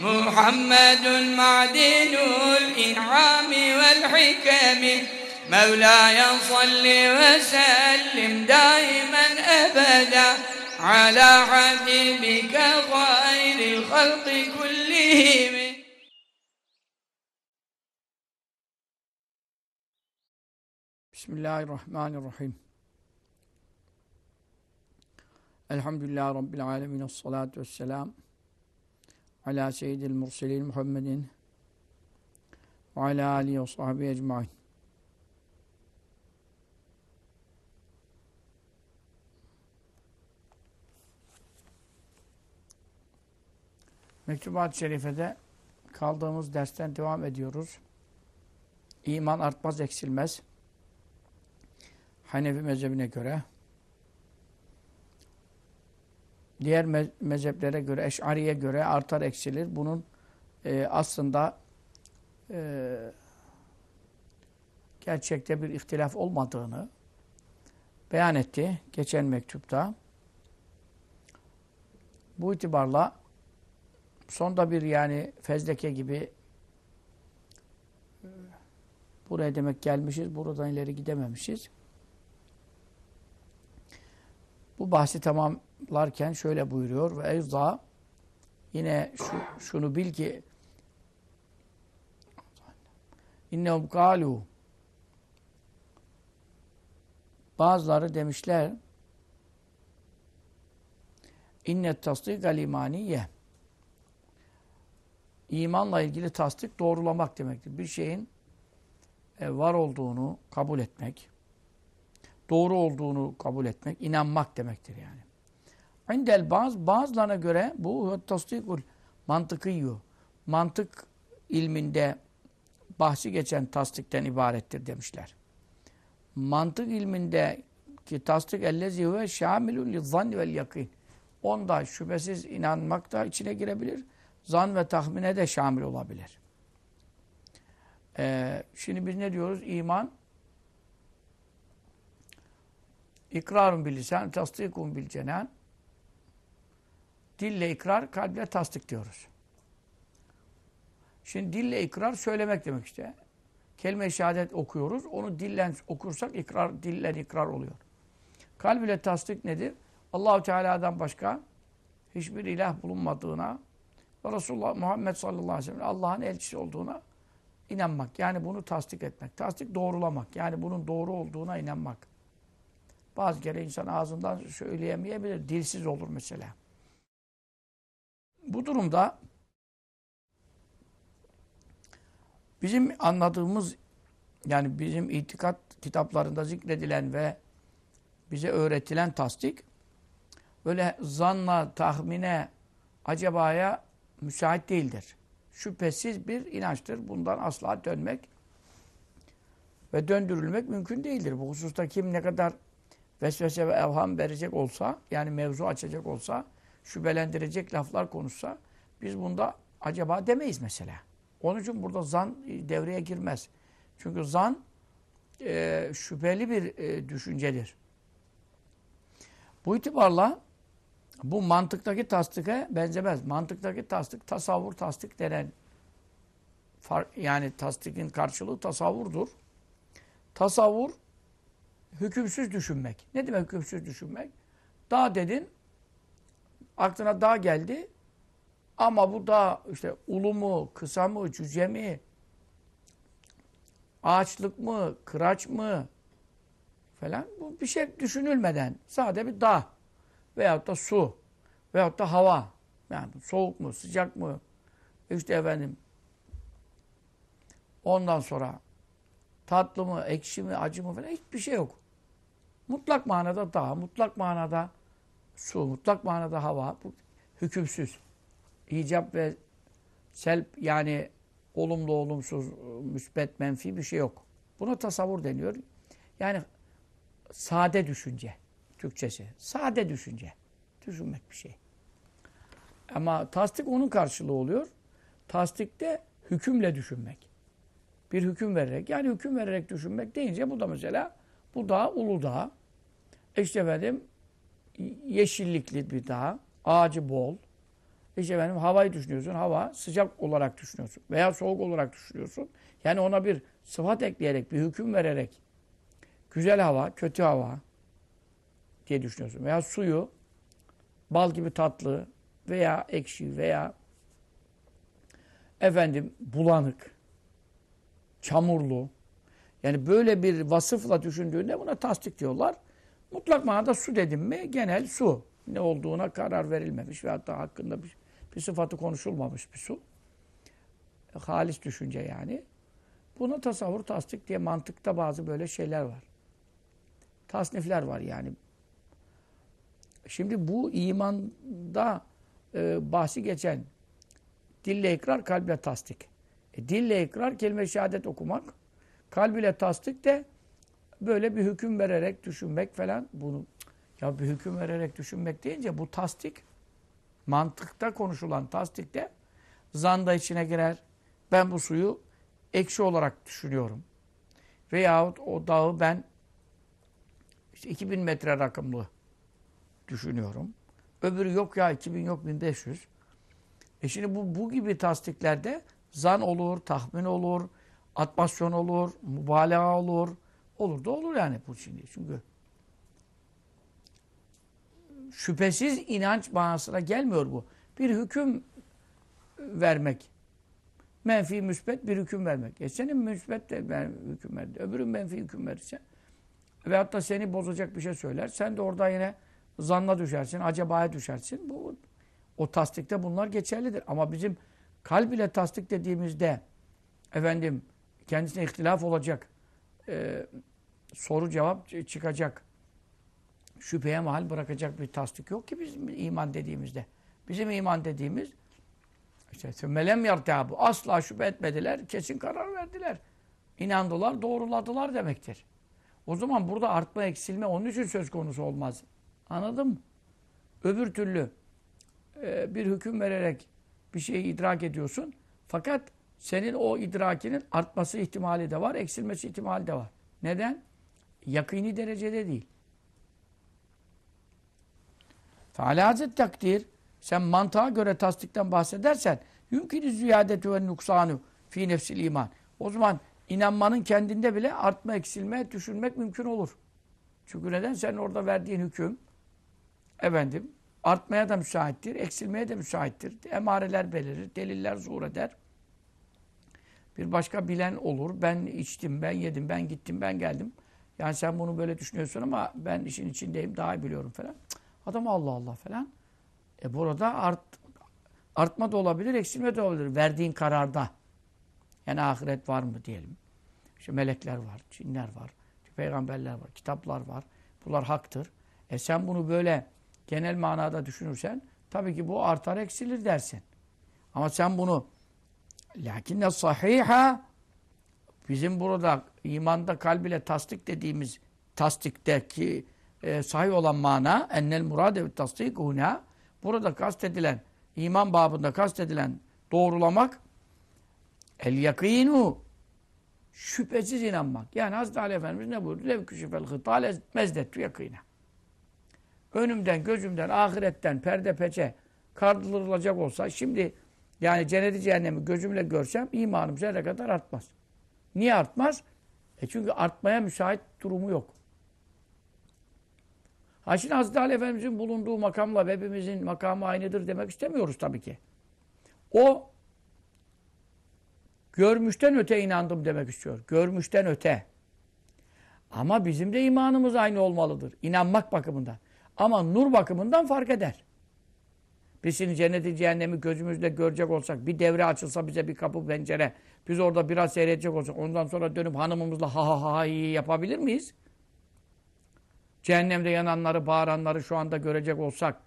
محمد معدن الإنعام والحكم. مولاي صل وسلم دائما أبدا على حبيبك خير الخلق كلهم. بسم الله الرحمن الرحيم. الحمد لله رب العالمين الصلاة والسلام Ala seyyidil murselin Muhammedin. Ve ala alihi ve sahbihi ecmain. Mektubat-ı Şerife'de kaldığımız dersten devam ediyoruz. İman artmaz, eksilmez. Hanefi mezhebine göre diğer me mezheplere göre, Eş'ariye göre artar eksilir. Bunun e, aslında e, gerçekte bir ihtilaf olmadığını beyan etti geçen mektupta. Bu itibarla sonda bir yani fezleke gibi e, buraya demek gelmişiz, buradan ileri gidememişiz. Bu bahsi tamamlarken şöyle buyuruyor ve evza yine şu, şunu bil ki innehum kalu bazıları demişler innet tasdik imaniye imanla ilgili tasdik doğrulamak demektir. Bir şeyin e, var olduğunu kabul etmek doğru olduğunu kabul etmek, inanmak demektir yani. İndel bazı bazılarına göre bu tasdikul mantıkıyyu. Mantık ilminde bahsi geçen tasdikten ibarettir demişler. Mantık ilminde ki tasdik ellezi ve şamilun li zanni vel yakin. Onda şüphesiz inanmak da içine girebilir. Zan ve tahmine de şamil olabilir. Ee, şimdi biz ne diyoruz? İman İkrarun bil lisan, tasdikun bil cenan. Dille ikrar, kalple tasdik diyoruz. Şimdi dille ikrar söylemek demek işte. Kelime-i şehadet okuyoruz. Onu dillen okursak ikrar, dillen ikrar oluyor. Kalb tasdik nedir? Allahu Teala'dan başka hiçbir ilah bulunmadığına ve Resulullah Muhammed sallallahu aleyhi ve sellem Allah'ın elçisi olduğuna inanmak. Yani bunu tasdik etmek. Tasdik doğrulamak. Yani bunun doğru olduğuna inanmak. Bazı kere insan ağzından söyleyemeyebilir. Dilsiz olur mesela. Bu durumda bizim anladığımız yani bizim itikat kitaplarında zikredilen ve bize öğretilen tasdik böyle zanla, tahmine, acabaya müsait değildir. Şüphesiz bir inançtır. Bundan asla dönmek ve döndürülmek mümkün değildir. Bu hususta kim ne kadar vesvese ve evham verecek olsa, yani mevzu açacak olsa, şüphelendirecek laflar konuşsa, biz bunda acaba demeyiz mesela. Onun için burada zan devreye girmez. Çünkü zan e, şüpheli bir e, düşüncedir. Bu itibarla bu mantıktaki tasdike benzemez. Mantıktaki tasdik, tasavvur tasdik denen yani tasdikin karşılığı tasavvurdur. Tasavvur hükümsüz düşünmek. Ne demek hükümsüz düşünmek? Dağ dedin, aklına dağ geldi. Ama bu dağ işte ulu mu, kısa mı, cüce mi, ağaçlık mı, kıraç mı? Falan. Bu bir şey düşünülmeden sade bir dağ. Veyahut da su. Veyahut da hava. Yani soğuk mu, sıcak mı? İşte efendim ondan sonra tatlı mı, ekşi mi, acı mı falan hiçbir şey yok. Mutlak manada dağ, mutlak manada su, mutlak manada hava bu hükümsüz. İcap ve selp yani olumlu, olumsuz, müsbet, menfi bir şey yok. Buna tasavvur deniyor. Yani sade düşünce. Türkçesi. Sade düşünce. Düşünmek bir şey. Ama tasdik onun karşılığı oluyor. Tasdikte hükümle düşünmek. Bir hüküm vererek. Yani hüküm vererek düşünmek deyince bu da mesela bu dağ Uludağ. İşte efendim yeşillikli bir dağ. Ağacı bol. İşte efendim havayı düşünüyorsun. Hava sıcak olarak düşünüyorsun. Veya soğuk olarak düşünüyorsun. Yani ona bir sıfat ekleyerek, bir hüküm vererek güzel hava, kötü hava diye düşünüyorsun. Veya suyu bal gibi tatlı veya ekşi veya efendim bulanık, çamurlu. Yani böyle bir vasıfla düşündüğünde buna tasdik diyorlar. Mutlak manada su dedim mi genel su. Ne olduğuna karar verilmemiş ve hatta hakkında bir, bir sıfatı konuşulmamış bir su. Halis düşünce yani. Buna tasavvur, tasdik diye mantıkta bazı böyle şeyler var. Tasnifler var yani. Şimdi bu imanda e, bahsi geçen dille ikrar, kalple tasdik. E, dille ikrar kelime şehadet okumak. Kalb ile tasdik de böyle bir hüküm vererek düşünmek falan. Bunu ya bir hüküm vererek düşünmek deyince bu tasdik mantıkta konuşulan tasdikte zanda içine girer. Ben bu suyu ekşi olarak düşünüyorum. Veyahut o dağı ben işte 2000 metre rakımlı düşünüyorum. Öbürü yok ya 2000 yok 1500. E şimdi bu, bu gibi tasdiklerde zan olur, tahmin olur, atmasyon olur, mübalağa olur. Olur da olur yani bu şimdi. Çünkü şüphesiz inanç manasına gelmiyor bu. Bir hüküm vermek. Menfi, müsbet bir hüküm vermek. E senin müsbet de ben hüküm verdi. Öbürün menfi hüküm verirse ve hatta seni bozacak bir şey söyler. Sen de orada yine zanna düşersin, acabaya düşersin. Bu o tasdikte bunlar geçerlidir. Ama bizim kalb ile tasdik dediğimizde efendim kendisine ihtilaf olacak. E, soru cevap çıkacak. Şüpheye mahal bırakacak bir tasdik yok ki bizim iman dediğimizde. Bizim iman dediğimiz işte melem yartabu asla şüphe etmediler, kesin karar verdiler. İnandılar, doğruladılar demektir. O zaman burada artma, eksilme onun için söz konusu olmaz. Anladın mı? Öbür türlü e, bir hüküm vererek bir şeyi idrak ediyorsun. Fakat senin o idrakinin artması ihtimali de var, eksilmesi ihtimali de var. Neden? Yakini derecede değil. Fealâzet takdir sen mantığa göre tasdikten bahsedersen yümkün ziyadetü ve nuksanu fi nefsil iman. O zaman inanmanın kendinde bile artma, eksilme, düşünmek mümkün olur. Çünkü neden? Sen orada verdiğin hüküm efendim artmaya da müsaittir, eksilmeye de müsaittir. Emareler belirir, deliller zuhur eder. Bir başka bilen olur. Ben içtim, ben yedim, ben gittim, ben geldim. Yani sen bunu böyle düşünüyorsun ama ben işin içindeyim, daha iyi biliyorum falan. Adam Allah Allah falan. E burada art, artma da olabilir, eksilme de olabilir. Verdiğin kararda. Yani ahiret var mı diyelim. İşte melekler var, cinler var, peygamberler var, kitaplar var. Bunlar haktır. E sen bunu böyle genel manada düşünürsen tabii ki bu artar eksilir dersin. Ama sen bunu lakinne sahiha bizim burada imanda kalb ile tasdik dediğimiz tasdikteki e, sahih olan mana ennel murade ve tasdik huna burada kastedilen iman babında kastedilen doğrulamak el yakinu şüphesiz inanmak. Yani Hazreti Ali Efendimiz ne buyurdu? Lev küşüfel hıtale mezdettu yakine. Önümden, gözümden, ahiretten perde peçe kaldırılacak olsa şimdi yani cenneti cehennemi gözümle görsem imanım zerre kadar artmaz. Niye artmaz? E çünkü artmaya müsait durumu yok. Ha şimdi Hazreti Ali Efendimiz'in bulunduğu makamla hepimizin makamı aynıdır demek istemiyoruz tabii ki. O görmüşten öte inandım demek istiyor. Görmüşten öte. Ama bizim de imanımız aynı olmalıdır. İnanmak bakımından. Ama nur bakımından fark eder. Biz şimdi cenneti cehennemi gözümüzle görecek olsak, bir devre açılsa bize bir kapı pencere, biz orada biraz seyredecek olsak, ondan sonra dönüp hanımımızla ha ha ha, ha yapabilir miyiz? Cehennemde yananları, bağıranları şu anda görecek olsak,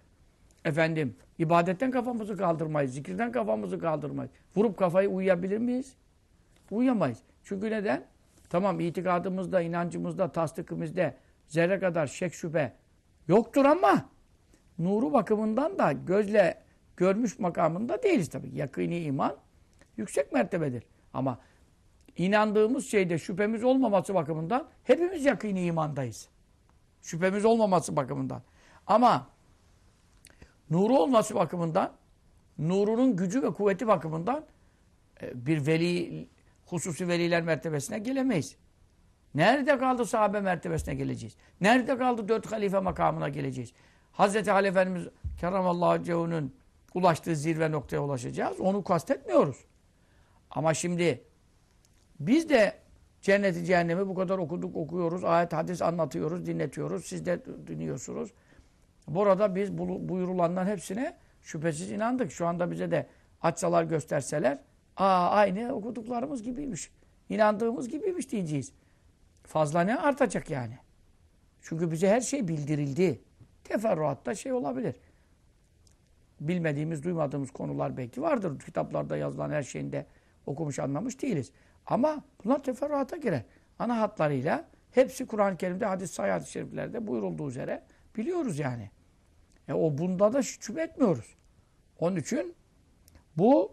Efendim, ibadetten kafamızı kaldırmayız, zikirden kafamızı kaldırmayız. Vurup kafayı uyuyabilir miyiz? Uyuyamayız. Çünkü neden? Tamam itikadımızda, inancımızda, tasdikimizde zerre kadar şek şüphe yoktur ama nuru bakımından da gözle görmüş makamında değiliz tabii. Yakini iman yüksek mertebedir. Ama inandığımız şeyde şüphemiz olmaması bakımından hepimiz yakini imandayız. Şüphemiz olmaması bakımından. Ama nuru olması bakımından, nurunun gücü ve kuvveti bakımından e, bir veli, hususi veliler mertebesine gelemeyiz. Nerede kaldı sahabe mertebesine geleceğiz? Nerede kaldı dört halife makamına geleceğiz? Hazreti Ali Efendimiz Keramallahu Cehu'nun ulaştığı zirve noktaya ulaşacağız. Onu kastetmiyoruz. Ama şimdi biz de cenneti cehennemi bu kadar okuduk, okuyoruz. Ayet, hadis anlatıyoruz, dinletiyoruz. Siz de dinliyorsunuz. Burada biz buyurulanların hepsine şüphesiz inandık. Şu anda bize de açsalar gösterseler aa aynı okuduklarımız gibiymiş. İnandığımız gibiymiş diyeceğiz. Fazla ne artacak yani? Çünkü bize her şey bildirildi. Teferruatta şey olabilir. Bilmediğimiz, duymadığımız konular belki vardır. Kitaplarda yazılan her şeyinde okumuş, anlamış değiliz. Ama bunlar teferruata girer. Ana hatlarıyla hepsi Kur'an-ı Kerim'de, hadis sayı şeriflerde buyurulduğu üzere biliyoruz yani. E o bunda da şüphe etmiyoruz. Onun için bu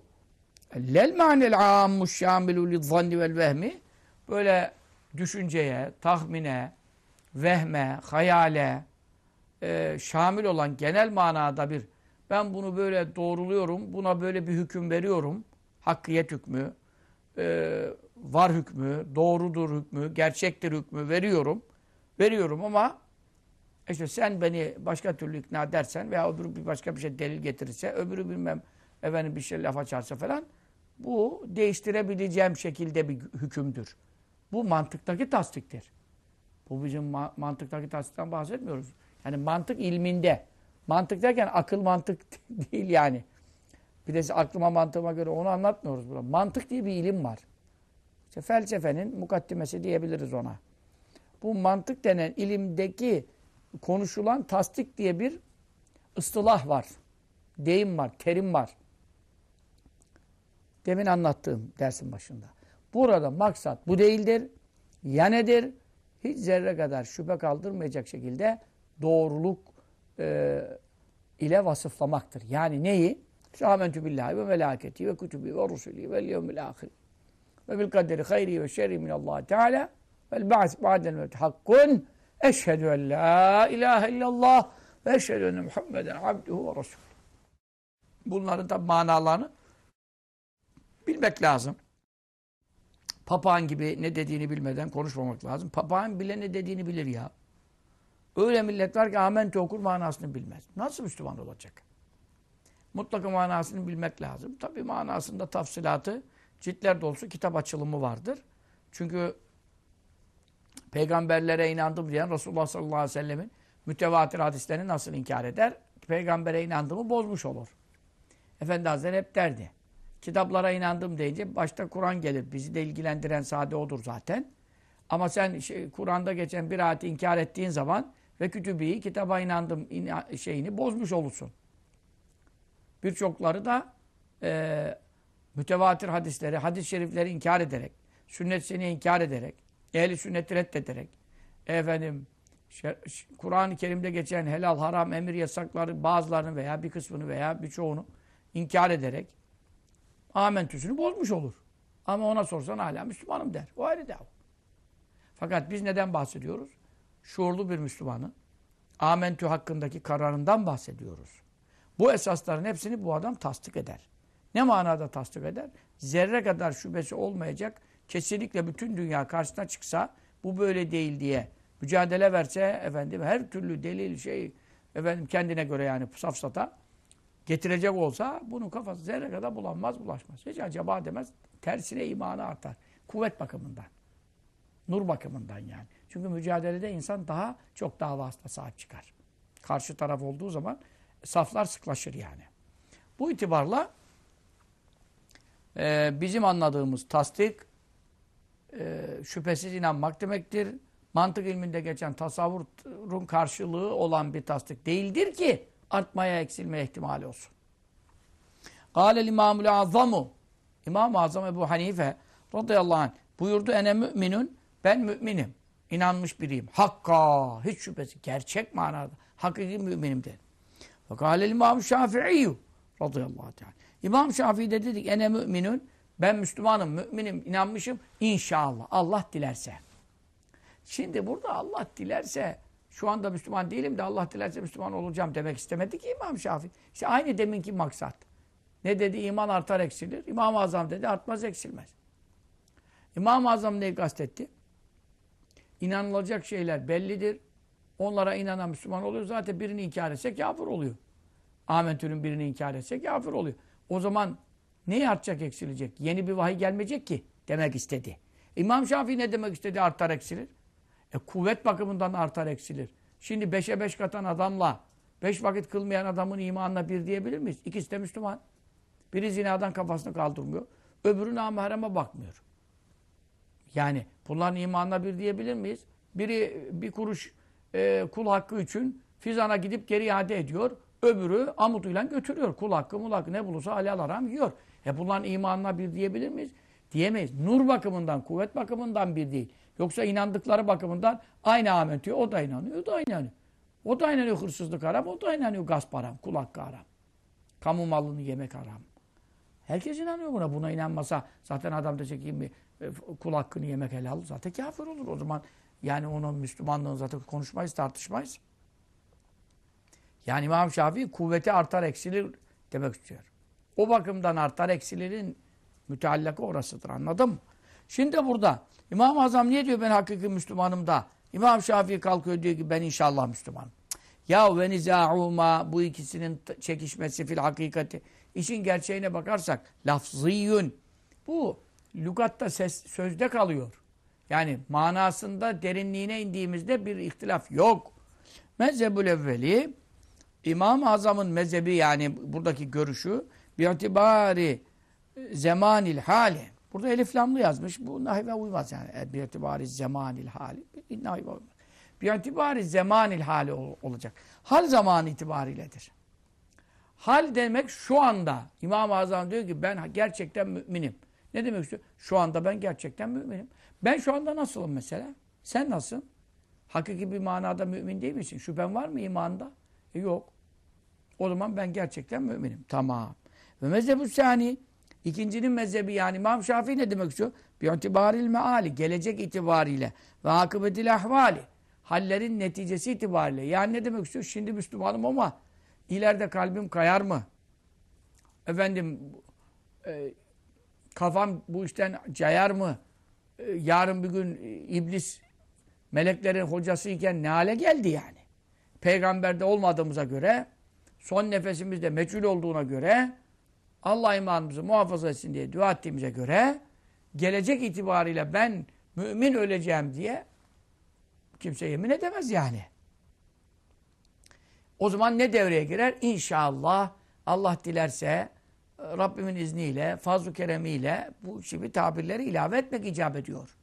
lel manel ammuş şamilu lizzanni vel vehmi böyle düşünceye, tahmine, vehme, hayale e, şamil olan genel manada bir ben bunu böyle doğruluyorum, buna böyle bir hüküm veriyorum. Hakkiyet hükmü, e, var hükmü, doğrudur hükmü, gerçektir hükmü veriyorum. Veriyorum ama işte sen beni başka türlü ikna edersen veya öbürü bir başka bir şey delil getirirse, öbürü bilmem efendim bir şey laf açarsa falan bu değiştirebileceğim şekilde bir hükümdür. Bu mantıktaki tasdiktir. Bu bizim ma mantıktaki tasdikten bahsetmiyoruz. Yani mantık ilminde. Mantık derken akıl mantık değil yani. Bir de aklıma mantığıma göre onu anlatmıyoruz burada. Mantık diye bir ilim var. İşte felsefenin mukaddimesi diyebiliriz ona. Bu mantık denen ilimdeki konuşulan tasdik diye bir ıstılah var. Deyim var, terim var. Demin anlattığım dersin başında. Burada maksat bu değildir. Ya nedir? Hiç zerre kadar şüphe kaldırmayacak şekilde doğruluk e, ile vasıflamaktır. Yani neyi? Şamentü billahi ve melaketi ve kutubi ve rusulü ve yevmil ahir ve bil kaderi hayri ve şerri minallah teala vel ba's ba'del mevt hakkun eşhedü en la ilahe illallah ve eşhedü enne Muhammeden abduhu ve resulü. Bunların da manalarını bilmek lazım. Papağan gibi ne dediğini bilmeden konuşmamak lazım. Papağan bile ne dediğini bilir ya. Öyle millet var ki amente okur manasını bilmez. Nasıl Müslüman olacak? Mutlaka manasını bilmek lazım. Tabi manasında tafsilatı ciltler dolusu kitap açılımı vardır. Çünkü peygamberlere inandım diyen Resulullah sallallahu aleyhi ve sellemin mütevatir hadislerini nasıl inkar eder? Peygambere inandığımı bozmuş olur. Efendi Hazretleri hep derdi. Kitaplara inandım deyince başta Kur'an gelir. Bizi de ilgilendiren sade odur zaten. Ama sen şey, Kur'an'da geçen bir ayeti inkar ettiğin zaman ve kütübeyi kitaba inandım şeyini bozmuş olursun. Birçokları da e, mütevatir hadisleri, hadis-i şerifleri inkar ederek, sünnet seni inkar ederek, ehli sünneti reddederek, efendim Kur'an-ı Kerim'de geçen helal, haram, emir, yasakları bazılarını veya bir kısmını veya birçoğunu inkar ederek amentüsünü bozmuş olur. Ama ona sorsan hala Müslümanım der. O ayrı dava. Fakat biz neden bahsediyoruz? Şuurlu bir Müslümanın amentü hakkındaki kararından bahsediyoruz. Bu esasların hepsini bu adam tasdik eder. Ne manada tasdik eder? Zerre kadar şüphesi olmayacak. Kesinlikle bütün dünya karşısına çıksa bu böyle değil diye mücadele verse efendim her türlü delil şey efendim kendine göre yani safsata getirecek olsa bunun kafası zerre kadar bulanmaz bulaşmaz. Hiç acaba demez. Tersine imanı artar. Kuvvet bakımından. Nur bakımından yani. Çünkü mücadelede insan daha çok davasına sahip çıkar. Karşı taraf olduğu zaman saflar sıklaşır yani. Bu itibarla e, bizim anladığımız tasdik e, şüphesiz inanmak demektir. Mantık ilminde geçen tasavvurun karşılığı olan bir tasdik değildir ki artmaya, eksilmeye ihtimali olsun. Kâlel imamul azamu İmam-ı Azam Ebu Hanife radıyallahu anh buyurdu ene müminun ben müminim. İnanmış biriyim. Hakka hiç şüphesi gerçek manada hakiki müminim. Ve kâlel imam Şafii radıyallahu anh. İmam Şafii de dedik ene müminun ben Müslümanım, müminim, inanmışım. İnşallah Allah dilerse. Şimdi burada Allah dilerse şu anda Müslüman değilim de Allah dilerse Müslüman olacağım demek istemedi ki İmam Şafii. İşte aynı deminki maksat. Ne dedi? İman artar eksilir. İmam-ı Azam dedi artmaz eksilmez. İmam-ı Azam neyi kastetti? İnanılacak şeyler bellidir. Onlara inanan Müslüman oluyor. Zaten birini inkar etse kafir oluyor. Amentül'ün birini inkar etse kafir oluyor. O zaman neyi artacak eksilecek? Yeni bir vahiy gelmeyecek ki demek istedi. İmam Şafii ne demek istedi artar eksilir? E, kuvvet bakımından artar eksilir. Şimdi beşe beş katan adamla beş vakit kılmayan adamın imanına bir diyebilir miyiz? İkisi de Müslüman. Biri zinadan kafasını kaldırmıyor. Öbürü namahreme bakmıyor. Yani bunların imanına bir diyebilir miyiz? Biri bir kuruş e, kul hakkı için fizana gidip geri iade ediyor. Öbürü amutuyla götürüyor. Kul hakkı, mul hakkı ne bulursa halal haram yiyor. E bunların imanına bir diyebilir miyiz? Diyemeyiz. Nur bakımından, kuvvet bakımından bir değil. Yoksa inandıkları bakımından aynı amentüyor. O da inanıyor, o da inanıyor. O da inanıyor hırsızlık haram, o da inanıyor gasp haram, kul hakkı haram. Kamu malını yemek haram. Herkes inanıyor buna. Buna inanmasa zaten adam diyecek ki kul hakkını yemek helal. Zaten kafir olur. O zaman yani onun Müslümanlığını zaten konuşmayız, tartışmayız. Yani İmam Şafii kuvveti artar eksilir demek istiyor. O bakımdan artar eksilirin müteallakı orasıdır. Anladın mı? Şimdi burada İmam-ı Azam niye diyor ben hakiki Müslümanım da İmam Şafii kalkıyor diyor ki ben inşallah Müslümanım. Ya ve nizâ'ûmâ bu ikisinin çekişmesi fil hakikati. İşin gerçeğine bakarsak lafzîyün. Bu lügatta ses, sözde kalıyor. Yani manasında derinliğine indiğimizde bir ihtilaf yok. Mezhebül evveli İmam-ı Azam'ın mezhebi yani buradaki görüşü bir itibari zemanil hali. Burada elif lamlı yazmış. Bu nahive uymaz yani. Bir itibari zemanil hali. Nahive uymaz. Bir itibari zemanil hali ol, olacak. Hal zamanı itibariyledir. Hal demek şu anda. İmam-ı Azam diyor ki ben gerçekten müminim. Ne demek istiyor? Şu anda ben gerçekten müminim. Ben şu anda nasılım mesela? Sen nasılsın? Hakiki bir manada mümin değil misin? Şüphen var mı imanda? E yok. O zaman ben gerçekten müminim. Tamam. Ve mezhebu sani ikincinin mezhebi yani İmam Şafii ne demek istiyor? Bir itibaril meali. Gelecek itibariyle. Ve akıbetil ahvali. Hallerin neticesi itibariyle. Yani ne demek istiyor? Şimdi Müslümanım ama ileride kalbim kayar mı? Efendim e, kafam bu işten cayar mı? E, yarın bir gün e, iblis meleklerin hocası iken ne hale geldi yani? Peygamberde olmadığımıza göre son nefesimizde meçhul olduğuna göre Allah imanımızı muhafaza etsin diye dua ettiğimize göre gelecek itibariyle ben mümin öleceğim diye kimse yemin edemez yani. O zaman ne devreye girer? İnşallah Allah dilerse Rabbimin izniyle, fazl-ı keremiyle bu gibi tabirleri ilave etmek icap ediyor.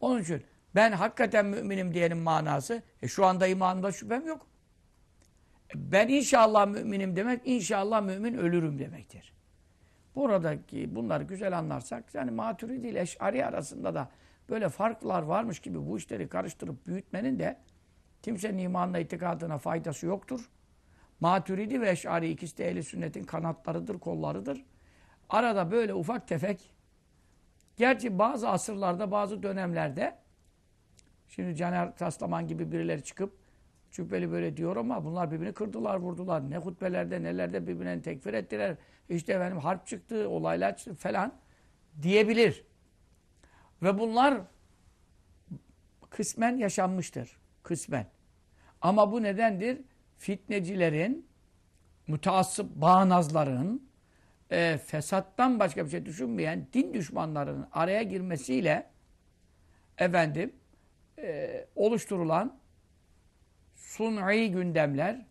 Onun için ben hakikaten müminim diyenin manası, e şu anda imanımda şüphem yok. Ben inşallah müminim demek, inşallah mümin ölürüm demektir. Buradaki bunları güzel anlarsak, yani Maturidi ile Eş'ari arasında da böyle farklar varmış gibi bu işleri karıştırıp büyütmenin de kimsenin imanına, itikadına faydası yoktur. Maturidi ve Eş'ari ikisi de ehli sünnetin kanatlarıdır, kollarıdır. Arada böyle ufak tefek, gerçi bazı asırlarda, bazı dönemlerde, şimdi Caner Taslaman gibi birileri çıkıp, cübbeli böyle diyor ama bunlar birbirini kırdılar, vurdular. Ne hutbelerde, nelerde birbirlerini tekfir ettiler. İşte efendim harp çıktı, olaylar çıktı falan diyebilir. Ve bunlar kısmen yaşanmıştır. Kısmen. Ama bu nedendir? Fitnecilerin, müteassıp bağnazların, e, fesattan başka bir şey düşünmeyen din düşmanlarının araya girmesiyle efendim e, oluşturulan sun'i gündemler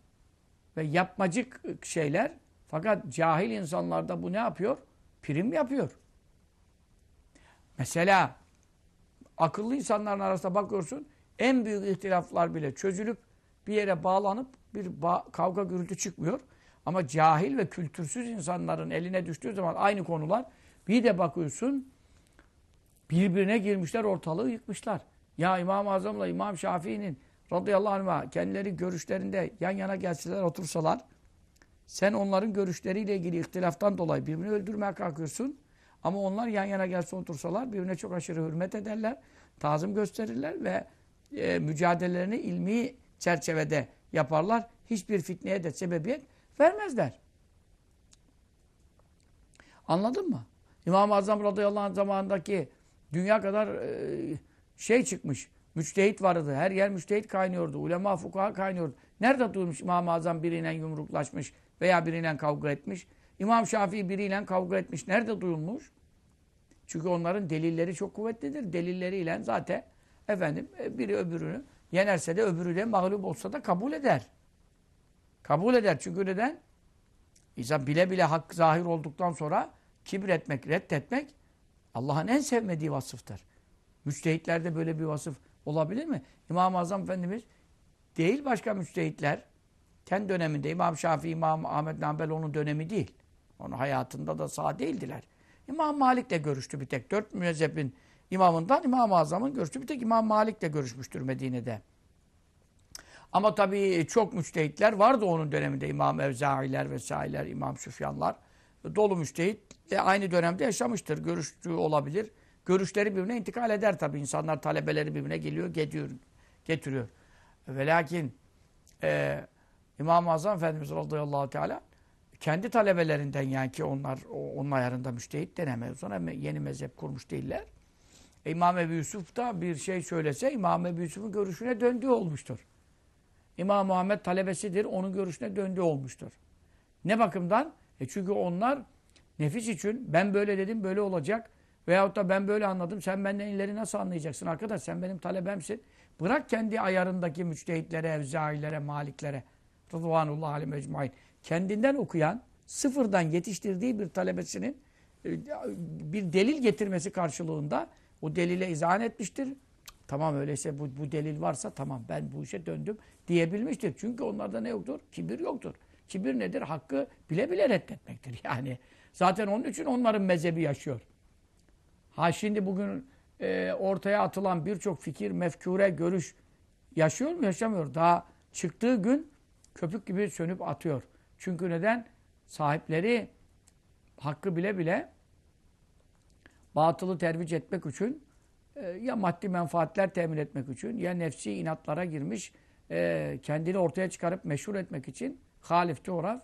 ve yapmacık şeyler fakat cahil insanlarda bu ne yapıyor? Prim yapıyor. Mesela akıllı insanların arasında bakıyorsun en büyük ihtilaflar bile çözülüp bir yere bağlanıp bir ba- kavga gürültü çıkmıyor. Ama cahil ve kültürsüz insanların eline düştüğü zaman aynı konular bir de bakıyorsun birbirine girmişler ortalığı yıkmışlar. Ya İmam-ı Azam'la İmam Şafii'nin radıyallahu anh'a kendileri görüşlerinde yan yana gelseler otursalar sen onların görüşleriyle ilgili ihtilaftan dolayı birbirini öldürmeye kalkıyorsun. Ama onlar yan yana gelse otursalar birbirine çok aşırı hürmet ederler, tazım gösterirler ve e, mücadelelerini ilmi çerçevede yaparlar. Hiçbir fitneye de sebebiyet vermezler. Anladın mı? İmam-ı Azam radıyallahu anh zamanındaki dünya kadar e, şey çıkmış. Müçtehit vardı. Her yer müçtehit kaynıyordu. Ulema fukaha kaynıyordu. Nerede duymuş İmam-ı Azam biriyle yumruklaşmış veya biriyle kavga etmiş? İmam Şafii biriyle kavga etmiş. Nerede duyulmuş? Çünkü onların delilleri çok kuvvetlidir. Delilleriyle zaten efendim e, biri öbürünü yenerse de öbürü de mağlup olsa da kabul eder. Kabul eder. Çünkü neden? İnsan bile bile hak zahir olduktan sonra kibir etmek, reddetmek Allah'ın en sevmediği vasıftır. Müçtehitlerde böyle bir vasıf olabilir mi? İmam-ı Azam Efendimiz değil başka müçtehitler kendi döneminde İmam Şafii, İmam Ahmet Nambel onun dönemi değil. Onun hayatında da sağ değildiler. İmam Malik'le görüştü bir tek. Dört müezzebin imamından İmam-ı Azam'ın görüştü. Bir tek İmam Malik'le görüşmüştür Medine'de. Ama tabii çok müçtehitler vardı onun döneminde. İmam Evzailer vesaireler, İmam Süfyanlar. Dolu müçtehit aynı dönemde yaşamıştır. Görüştüğü olabilir. Görüşleri birbirine intikal eder tabii. İnsanlar talebeleri birbirine geliyor, getiriyor. getiriyor. Ve lakin e, İmam-ı Azam Efendimiz radıyallahu teala kendi talebelerinden yani ki onlar onun ayarında müştehit denemiyor. Sonra yeni mezhep kurmuş değiller. İmam Ebu Yusuf da bir şey söylese İmam Ebu Yusuf'un görüşüne döndüğü olmuştur. İmam Muhammed talebesidir. Onun görüşüne döndüğü olmuştur. Ne bakımdan? E çünkü onlar nefis için ben böyle dedim böyle olacak veyahut da ben böyle anladım sen benden ileri nasıl anlayacaksın arkadaş sen benim talebemsin. Bırak kendi ayarındaki müçtehitlere, evzailere, maliklere Rıdvanullah aleyhi ecmain kendinden okuyan sıfırdan yetiştirdiği bir talebesinin e, bir delil getirmesi karşılığında o delile izah etmiştir. Tamam öyleyse bu, bu delil varsa tamam ben bu işe döndüm diyebilmiştir. Çünkü onlarda ne yoktur? Kibir yoktur. Kibir nedir? Hakkı bile bile reddetmektir. Yani zaten onun için onların mezhebi yaşıyor. Ha şimdi bugün e, ortaya atılan birçok fikir, mefkure, görüş yaşıyor mu? Yaşamıyor. Daha çıktığı gün köpük gibi sönüp atıyor. Çünkü neden? Sahipleri hakkı bile bile batılı tervic etmek için e, ya maddi menfaatler temin etmek için ya nefsi inatlara girmiş e, kendini ortaya çıkarıp meşhur etmek için halif coğraf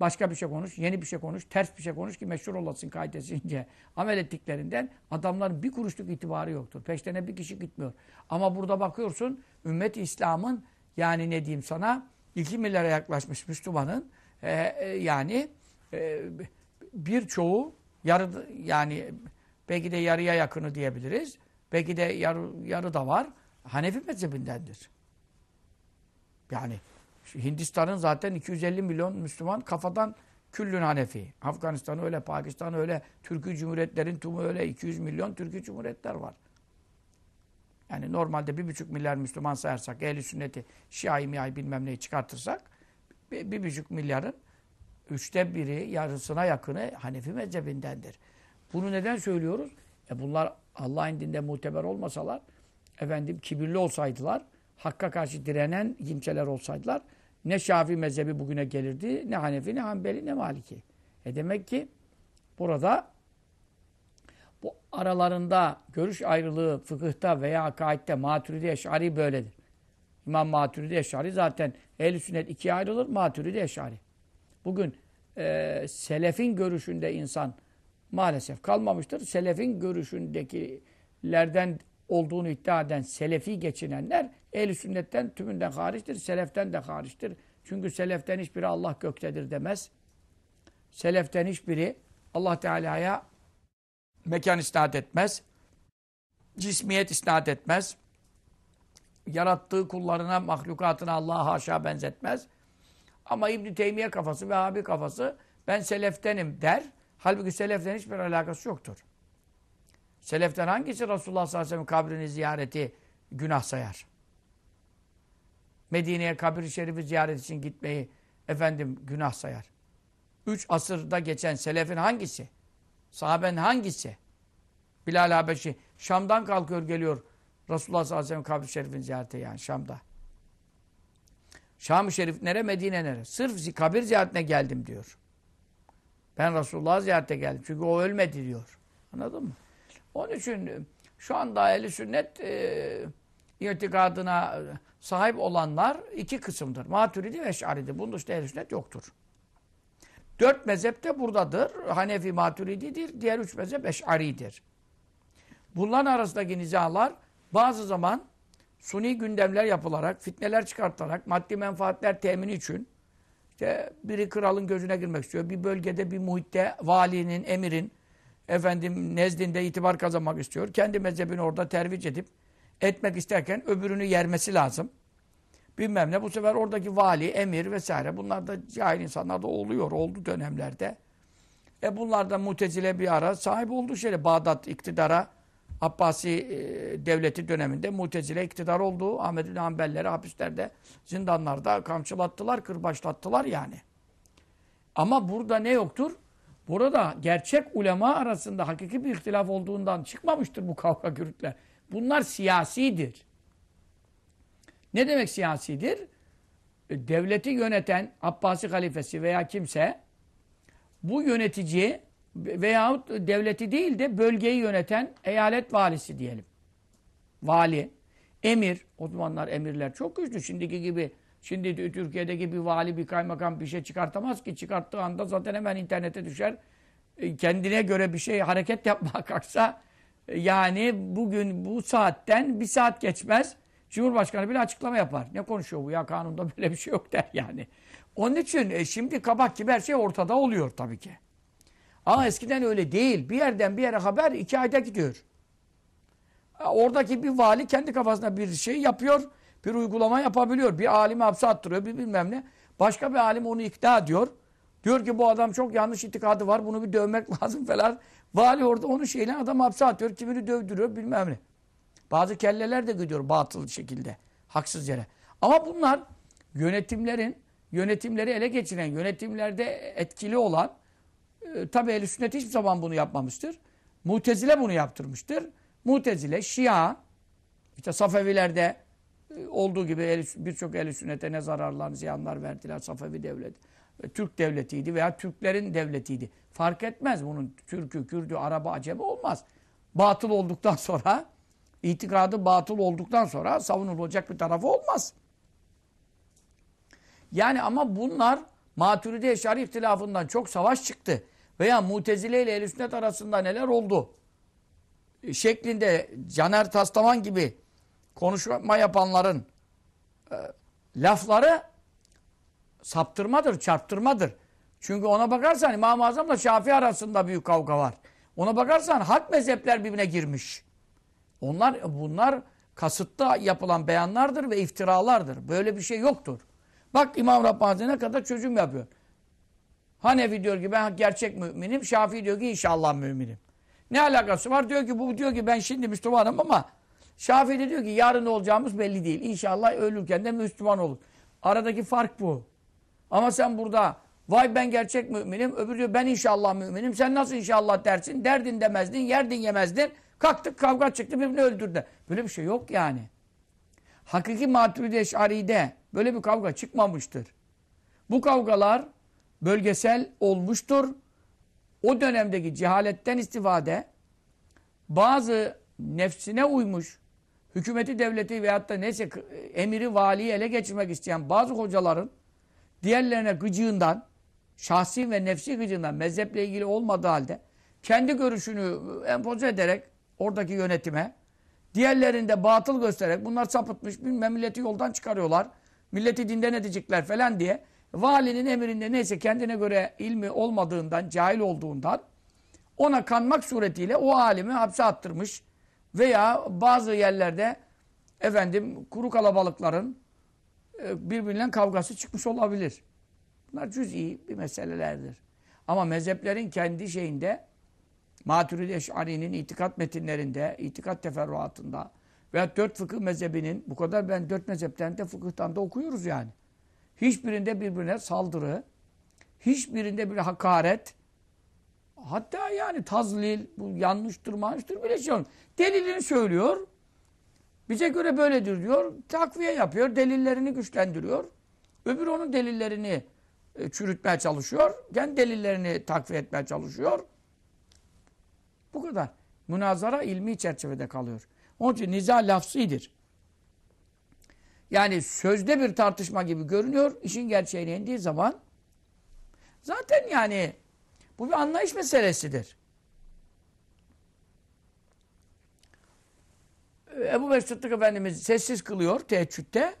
başka bir şey konuş, yeni bir şey konuş, ters bir şey konuş ki meşhur olasın kaydesince. Amel ettiklerinden adamların bir kuruşluk itibarı yoktur. Peşlerine bir kişi gitmiyor. Ama burada bakıyorsun ümmet İslam'ın yani ne diyeyim sana 2 milyara yaklaşmış Müslümanın e, e, yani e, birçoğu yarı yani belki de yarıya yakını diyebiliriz. Belki de yarı, yarı da var. Hanefi mezhebindendir. Yani Hindistan'ın zaten 250 milyon Müslüman kafadan küllün Hanefi. Afganistan öyle, Pakistan öyle, Türkiye Cumhuriyetlerin tümü öyle. 200 milyon Türkiye Cumhuriyetler var. Yani normalde bir buçuk milyar Müslüman sayarsak, ehli sünneti, şiayı miyayı bilmem neyi çıkartırsak, bir, bir buçuk milyarın üçte biri, yarısına yakını Hanefi mezhebindendir. Bunu neden söylüyoruz? E bunlar Allah'ın dinde muteber olmasalar, efendim kibirli olsaydılar, Hakka karşı direnen kimseler olsaydılar, ne Şafii mezhebi bugüne gelirdi, ne Hanefi, ne Hanbeli, ne Maliki. E demek ki burada bu aralarında görüş ayrılığı fıkıhta veya akaidde Maturidi Eş'ari böyledir. İmam Maturidi Eş'ari zaten ehl sünnet ikiye ayrılır, Maturidi Eş'ari. Bugün e, selefin görüşünde insan maalesef kalmamıştır. Selefin görüşündekilerden olduğunu iddia eden selefi geçinenler ehl sünnetten tümünden hariçtir. Seleften de hariçtir. Çünkü seleften hiçbiri Allah göktedir demez. Seleften hiçbiri Allah Teala'ya mekan isnat etmez. Cismiyet isnat etmez. Yarattığı kullarına, mahlukatına Allah'a haşa benzetmez. Ama İbn Teymiye kafası, ve abi kafası ben seleftenim der. Halbuki seleften hiçbir alakası yoktur. Seleften hangisi Resulullah sallallahu aleyhi ve sellem kabrini ziyareti günah sayar? Medine'ye kabir-i şerifi ziyaret için gitmeyi efendim günah sayar. Üç asırda geçen selefin hangisi? Sahabenin hangisi? Bilal Habeşi Şam'dan kalkıyor geliyor. Resulullah sallallahu aleyhi ve sellem kabir-i şerifin ziyarete yani Şam'da. Şam-ı Şerif nere, Medine nere? Sırf kabir ziyaretine geldim diyor. Ben Resulullah'a ziyarete geldim. Çünkü o ölmedi diyor. Anladın mı? Onun için şu anda ehli sünnet e, itikadına sahip olanlar iki kısımdır. Maturidi ve Eş'aridir. Bunun dışında ehli sünnet yoktur. Dört mezhep de buradadır. Hanefi Maturididir. Diğer üç mezhep Eş'aridir. Bunların arasındaki nizalar bazı zaman suni gündemler yapılarak, fitneler çıkartarak, maddi menfaatler temini için işte biri kralın gözüne girmek istiyor. Bir bölgede, bir muhitte valinin, emirin efendim nezdinde itibar kazanmak istiyor. Kendi mezhebini orada tervic edip etmek isterken öbürünü yermesi lazım. Bilmem ne. Bu sefer oradaki vali, emir vesaire bunlar da cahil insanlar da oluyor. Oldu dönemlerde. E bunlar da mutezile bir ara sahip oldu şöyle Bağdat iktidara Abbasi e, devleti döneminde mutezile iktidar oldu. Ahmet bin Hanbelleri hapislerde, zindanlarda kamçılattılar, kırbaçlattılar yani. Ama burada ne yoktur? Burada gerçek ulema arasında hakiki bir ihtilaf olduğundan çıkmamıştır bu kavga gürültüler. Bunlar siyasidir. Ne demek siyasidir? E, devleti yöneten Abbasi halifesi veya kimse bu yönetici veyahut devleti değil de bölgeyi yöneten eyalet valisi diyelim. Vali, emir. O zamanlar emirler çok güçlü. Şimdiki gibi Şimdi Türkiye'deki bir vali, bir kaymakam bir şey çıkartamaz ki. Çıkarttığı anda zaten hemen internete düşer. E, kendine göre bir şey hareket yapmaya kalksa e, yani bugün bu saatten bir saat geçmez. Cumhurbaşkanı bile açıklama yapar. Ne konuşuyor bu ya kanunda böyle bir şey yok der yani. Onun için e, şimdi kabak gibi her şey ortada oluyor tabii ki. Ama eskiden öyle değil. Bir yerden bir yere haber iki ayda gidiyor. Oradaki bir vali kendi kafasında bir şey yapıyor. Bir uygulama yapabiliyor. Bir alimi hapse attırıyor. Bir bilmem ne. Başka bir alim onu ikna ediyor. Diyor ki bu adam çok yanlış itikadı var. Bunu bir dövmek lazım falan. Vali orada onun şeyle adam hapse atıyor. Kimini dövdürüyor bilmem ne. Bazı kelleler de gidiyor batıl şekilde. Haksız yere. Ama bunlar yönetimlerin yönetimleri ele geçiren, yönetimlerde etkili olan e, tabi ehl sünnet hiçbir zaman bunu yapmamıştır. Mutezile bunu yaptırmıştır. Mutezile, Şia, işte Safevilerde e, olduğu gibi birçok ehl sünnete ne zararlar, ziyanlar verdiler Safevi devleti. E, Türk devletiydi veya Türklerin devletiydi. Fark etmez bunun Türk'ü, Kürd'ü, Arap'ı, Acemi olmaz. Batıl olduktan sonra, itikadı batıl olduktan sonra savunulacak bir tarafı olmaz. Yani ama bunlar Maturidi Eşari ihtilafından çok savaş çıktı veya Mutezile ile ehl Sünnet arasında neler oldu şeklinde Caner Taslaman gibi konuşma yapanların e, lafları saptırmadır, çarptırmadır. Çünkü ona bakarsan İmam-ı Azam'la Şafii arasında büyük kavga var. Ona bakarsan hak mezhepler birbirine girmiş. Onlar bunlar kasıtlı yapılan beyanlardır ve iftiralardır. Böyle bir şey yoktur. Bak İmam Rabbani ne kadar çözüm yapıyor. Hanefi diyor ki ben gerçek müminim. Şafii diyor ki inşallah müminim. Ne alakası var? Diyor ki bu diyor ki ben şimdi Müslümanım ama Şafii de diyor ki yarın olacağımız belli değil. İnşallah ölürken de Müslüman olur. Aradaki fark bu. Ama sen burada vay ben gerçek müminim. Öbür diyor ben inşallah müminim. Sen nasıl inşallah dersin? Derdin demezdin, yerdin yemezdin. Kalktık kavga çıktı birbirini öldürdü. Böyle bir şey yok yani. Hakiki Maturidi Eş'ari'de böyle bir kavga çıkmamıştır. Bu kavgalar bölgesel olmuştur. O dönemdeki cehaletten istifade bazı nefsine uymuş hükümeti devleti veyahut da neyse emiri valiyi ele geçirmek isteyen bazı hocaların diğerlerine gıcığından şahsi ve nefsi gıcığından mezheple ilgili olmadığı halde kendi görüşünü empoze ederek oradaki yönetime diğerlerinde batıl göstererek bunlar sapıtmış bilmem milleti yoldan çıkarıyorlar. Milleti dinden edecekler falan diye valinin emrinde neyse kendine göre ilmi olmadığından, cahil olduğundan ona kanmak suretiyle o alimi hapse attırmış veya bazı yerlerde efendim kuru kalabalıkların e, birbirinden kavgası çıkmış olabilir. Bunlar cüz'i bir meselelerdir. Ama mezheplerin kendi şeyinde Maturidi Eş'ari'nin itikat metinlerinde, itikat teferruatında veya dört fıkıh mezhebinin, bu kadar ben dört mezhepten de fıkıhtan da okuyoruz yani. Hiçbirinde birbirine saldırı, hiçbirinde bir hakaret, hatta yani tazlil, bu yanlıştır, manıştır bile şey yok. Delilini söylüyor, bize göre böyledir diyor, takviye yapıyor, delillerini güçlendiriyor. Öbür onun delillerini e, çürütmeye çalışıyor, kendi delillerini takviye etmeye çalışıyor. Bu kadar. Münazara ilmi çerçevede kalıyor. Onun için niza lafzidir. Yani sözde bir tartışma gibi görünüyor. İşin gerçeğine indiği zaman zaten yani bu bir anlayış meselesidir. Ebu Sıddık Efendimiz sessiz kılıyor teheccüde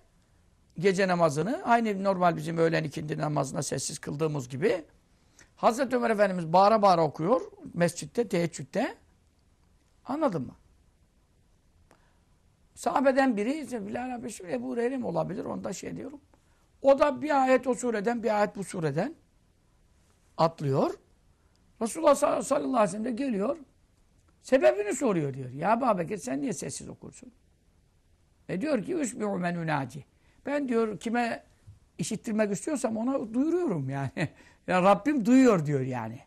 gece namazını. Aynı normal bizim öğlen ikindi namazına sessiz kıldığımız gibi. Hazreti Ömer Efendimiz bağıra bağıra okuyor mescitte, teheccüde. Anladın mı? Sahabeden biri, işte Bilal şimdi Ebu Hureyre mi olabilir? Onda şey diyorum. O da bir ayet o sureden, bir ayet bu sureden atlıyor. Resulullah sallallahu aleyhi ve sellem de geliyor. Sebebini soruyor diyor. Ya Babekir sen niye sessiz okursun? E diyor ki usbi'u men unaci. Ben diyor kime işittirmek istiyorsam ona duyuruyorum yani. ya Rabbim duyuyor diyor yani.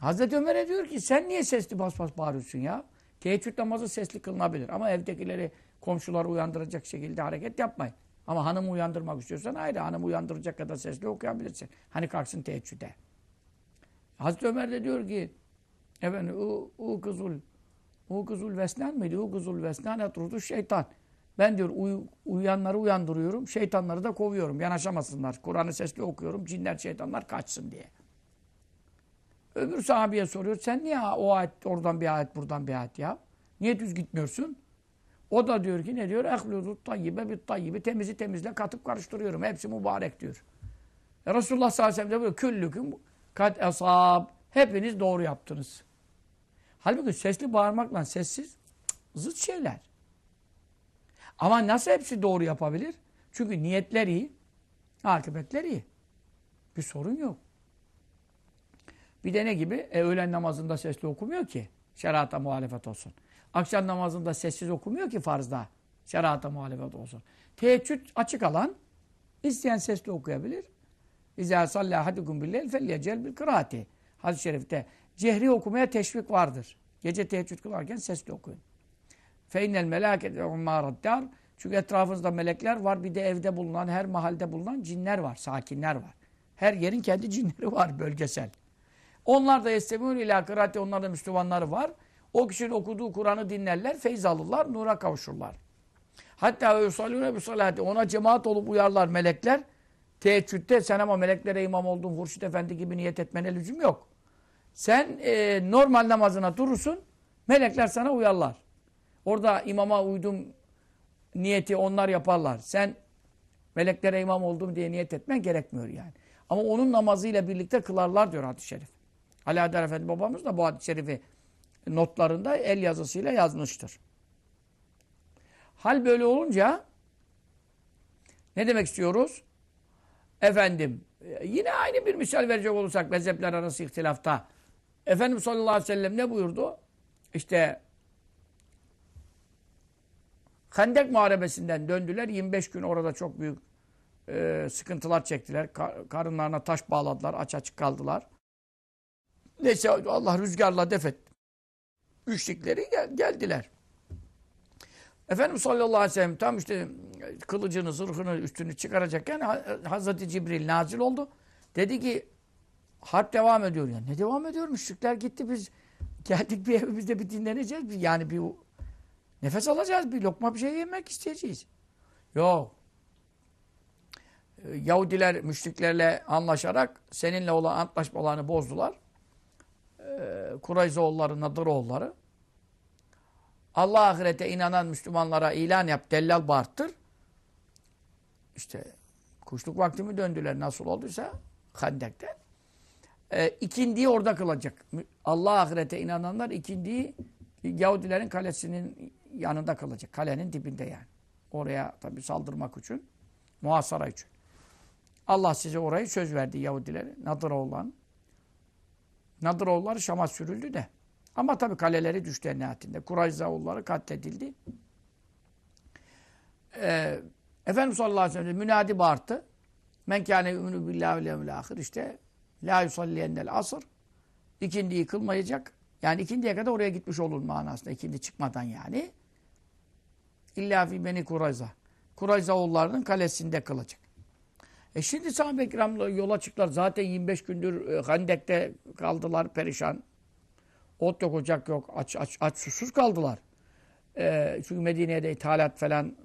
Hazreti Ömer'e diyor ki sen niye sesli bas bas bağırıyorsun ya? Teheccüd namazı sesli kılınabilir. Ama evdekileri komşuları uyandıracak şekilde hareket yapmayın. Ama hanımı uyandırmak istiyorsan ayrı. Hanımı uyandıracak kadar sesli okuyabilirsin. Hani kalksın teheccüde. Hazreti Ömer de diyor ki efendim u, u kızul u kızul vesnan mıydı? U kızul vesnan etrudu şeytan. Ben diyor uy, uyuyanları uyandırıyorum. Şeytanları da kovuyorum. Yanaşamasınlar. Kur'an'ı sesli okuyorum. Cinler şeytanlar kaçsın diye. Öbür sahabeye soruyor. Sen niye o ayet oradan bir ayet buradan bir ayet ya? Niye düz gitmiyorsun? O da diyor ki ne diyor? Ehludu tayyibe bit tayyibi. Temizi temizle katıp karıştırıyorum. Hepsi mübarek diyor. E Resulullah sallallahu aleyhi ve sellem de böyle küllüküm kat esab. Hepiniz doğru yaptınız. Halbuki sesli bağırmakla sessiz zıt şeyler. Ama nasıl hepsi doğru yapabilir? Çünkü niyetler iyi, akıbetler iyi. Bir sorun yok. Bir de ne gibi? E, öğlen namazında sesli okumuyor ki. Şerata muhalefet olsun. Akşam namazında sessiz okumuyor ki farzda. Şerata muhalefet olsun. Teheccüd açık alan. isteyen sesli okuyabilir. İzâ sallâ hadikum billel felyecel bil kıraati. Hadis-i şerifte cehri okumaya teşvik vardır. Gece teheccüd kılarken sesli okuyun. Feynel melâkete ummâraddâr. Çünkü etrafınızda melekler var. Bir de evde bulunan, her mahallede bulunan cinler var, sakinler var. Her yerin kendi cinleri var bölgesel. Onlar da yestemûn ilâ kıraati, onlar da Müslümanları var. O kişinin okuduğu Kur'an'ı dinlerler, feyz alırlar, nura kavuşurlar. Hatta yusalûne bi salâti. Ona cemaat olup uyarlar melekler. Teheccüde sen ama meleklere imam oldun, Hurşit Efendi gibi niyet etmene lüzum yok. Sen e, normal namazına durursun, melekler sana uyarlar. Orada imama uydum niyeti onlar yaparlar. Sen meleklere imam oldum diye niyet etmen gerekmiyor yani. Ama onun namazıyla birlikte kılarlar diyor hadis-i şerif. Ali Adar Efendi babamız da bu hadis-i şerifi notlarında el yazısıyla yazmıştır. Hal böyle olunca ne demek istiyoruz? Efendim yine aynı bir misal verecek olursak mezhepler arası ihtilafta Efendimiz sallallahu aleyhi ve sellem ne buyurdu? İşte Hendek Muharebesi'nden döndüler. 25 gün orada çok büyük e, sıkıntılar çektiler. Kar, karınlarına taş bağladılar. Aç açık kaldılar. Neyse Allah rüzgarla def etti. Üçlükleri gel, geldiler. Efendimiz sallallahu aleyhi ve sellem tam işte kılıcını, zırhını, üstünü çıkaracakken Hazreti Cibril nazil oldu. Dedi ki harp devam ediyor. Ya ne devam ediyor? Müşrikler gitti biz geldik bir evimizde bir dinleneceğiz. Yani bir nefes alacağız. Bir lokma bir şey yemek isteyeceğiz. Yok. Yahudiler müşriklerle anlaşarak seninle olan antlaşmalarını bozdular. Ee, Kurayzoğulları, Nadıroğulları. Allah ahirete inanan Müslümanlara ilan yap, dellal bağırttır. İşte kuşluk vakti mi döndüler nasıl olduysa Hendek'te. E, ikindiyi orada kılacak. Allah ahirete inananlar ikindiyi Yahudilerin kalesinin yanında kılacak. Kalenin dibinde yani. Oraya tabi saldırmak için. Muhasara için. Allah size orayı söz verdi Yahudilere. Nadıroğulların. Nadıroğulları Şam'a sürüldü de. Ama tabii kaleleri düştü en nihayetinde. Kurayzaoğulları katledildi. Ee, Efendimiz sallallahu aleyhi ve sellem münadi bağırttı. Men kâne yu'minu billahi vel yevmil ahir işte la yusalliyennel asr ikindi yıkılmayacak. Yani ikindiye kadar oraya gitmiş olur manasında. ikindi çıkmadan yani. İlla fi beni Kurayza. Kurayza oğullarının kalesinde kılacak. E şimdi sahabe-i kiramla yola çıktılar. Zaten 25 gündür e, Hendek'te kaldılar perişan. Ot yok, ocak yok. Aç, aç, aç susuz kaldılar. E, çünkü Medine'de ithalat falan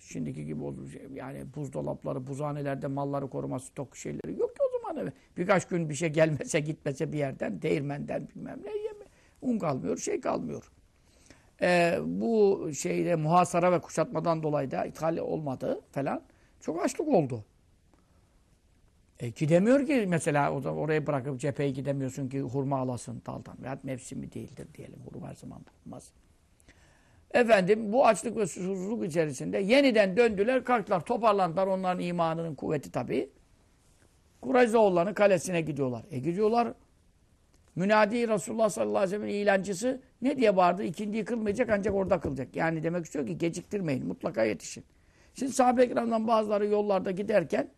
şimdiki gibi oldu. Yani buzdolapları, buzhanelerde malları koruması, stok şeyleri yok ki o zaman. Birkaç gün bir şey gelmese, gitmese bir yerden, değirmenden bilmem ne yeme. Un kalmıyor, şey kalmıyor. E, bu şeyde muhasara ve kuşatmadan dolayı da ithal olmadı falan. Çok açlık oldu. E gidemiyor ki mesela o da oraya bırakıp cepheye gidemiyorsun ki hurma alasın daldan. Veya mevsimi değildir diyelim. Hurma her zaman olmaz. Efendim bu açlık ve susuzluk içerisinde yeniden döndüler, kalktılar, toparlandılar. Onların imanının kuvveti tabii. Kureyzoğulları'nın kalesine gidiyorlar. E gidiyorlar. Münadi Resulullah sallallahu aleyhi ve sellem'in ilancısı ne diye bağırdı? İkindi yıkılmayacak ancak orada kılacak. Yani demek istiyor ki geciktirmeyin. Mutlaka yetişin. Şimdi sahabe-i bazıları yollarda giderken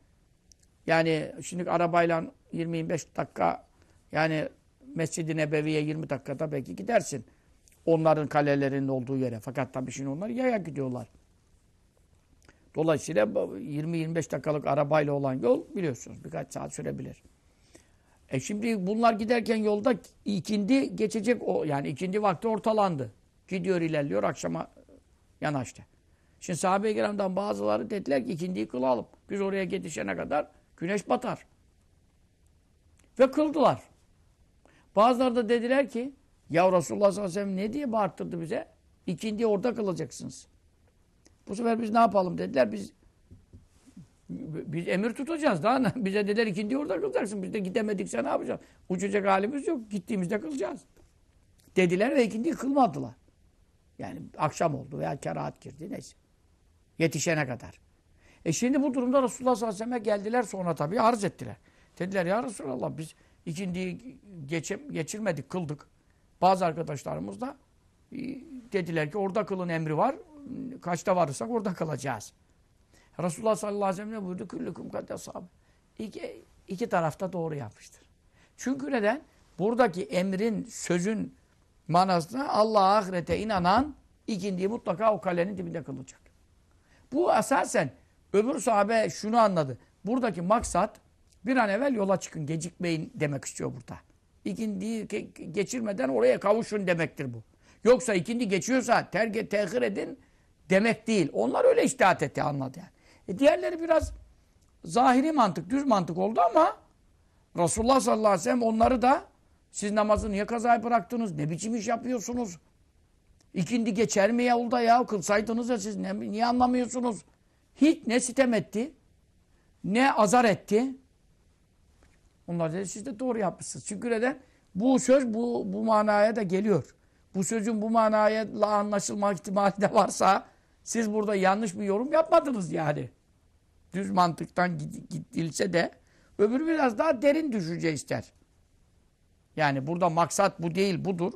yani şimdi arabayla 20-25 dakika yani Mescid-i Nebevi'ye 20 dakikada belki gidersin. Onların kalelerinin olduğu yere. Fakat tabii şimdi onlar yaya gidiyorlar. Dolayısıyla 20-25 dakikalık arabayla olan yol biliyorsunuz birkaç saat sürebilir. E şimdi bunlar giderken yolda ikindi geçecek o yani ikindi vakti ortalandı. Gidiyor ilerliyor akşama yanaştı. Şimdi sahabe-i bazıları dediler ki ikindiyi kılalım. Biz oraya yetişene kadar güneş batar. Ve kıldılar. Bazıları da dediler ki ya Resulullah sallallahu aleyhi ve sellem ne diye bağırttırdı bize? İkindiyi orada kılacaksınız. Bu sefer biz ne yapalım dediler. Biz biz emir tutacağız. Daha ne? Bize dediler ikindiyi orada kılacaksın. Biz de gidemedikse ne yapacağız? Uçacak halimiz yok. Gittiğimizde kılacağız. Dediler ve ikindiyi kılmadılar. Yani akşam oldu veya kerahat girdi neyse. Yetişene kadar. E şimdi bu durumda Resulullah sallallahu aleyhi ve sellem'e geldiler sonra tabii arz ettiler. Dediler ya Resulallah biz ikindiyi geçe, geçirmedik, kıldık. Bazı arkadaşlarımız da e, dediler ki orada kılın emri var. Kaçta varırsak orada kalacağız. Resulullah sallallahu aleyhi ve sellem ne buyurdu? Küllüküm kaddeshab. İki, iki tarafta doğru yapmıştır. Çünkü neden? Buradaki emrin, sözün manasına Allah'a ahirete inanan ikindiyi mutlaka o kalenin dibinde kılacak. Bu esasen öbür sahabe şunu anladı. Buradaki maksat bir an evvel yola çıkın, gecikmeyin demek istiyor burada. İkindiyi geçirmeden oraya kavuşun demektir bu. Yoksa ikindi geçiyorsa terk tehir edin demek değil. Onlar öyle iştihat etti anladı yani. E diğerleri biraz zahiri mantık, düz mantık oldu ama Resulullah sallallahu aleyhi ve sellem onları da siz namazı niye kazaya bıraktınız? Ne biçim iş yapıyorsunuz? İkindi geçer mi ya olda ya? Kılsaydınız ya siz ne, niye anlamıyorsunuz? Hiç ne sitem etti, ne azar etti. Onlar dedi siz de doğru yapmışsınız. Çünkü neden? Bu söz bu, bu manaya da geliyor. Bu sözün bu manayla anlaşılma ihtimali de varsa siz burada yanlış bir yorum yapmadınız yani. Düz mantıktan gidilse de öbürü biraz daha derin düşünce ister. Yani burada maksat bu değil budur.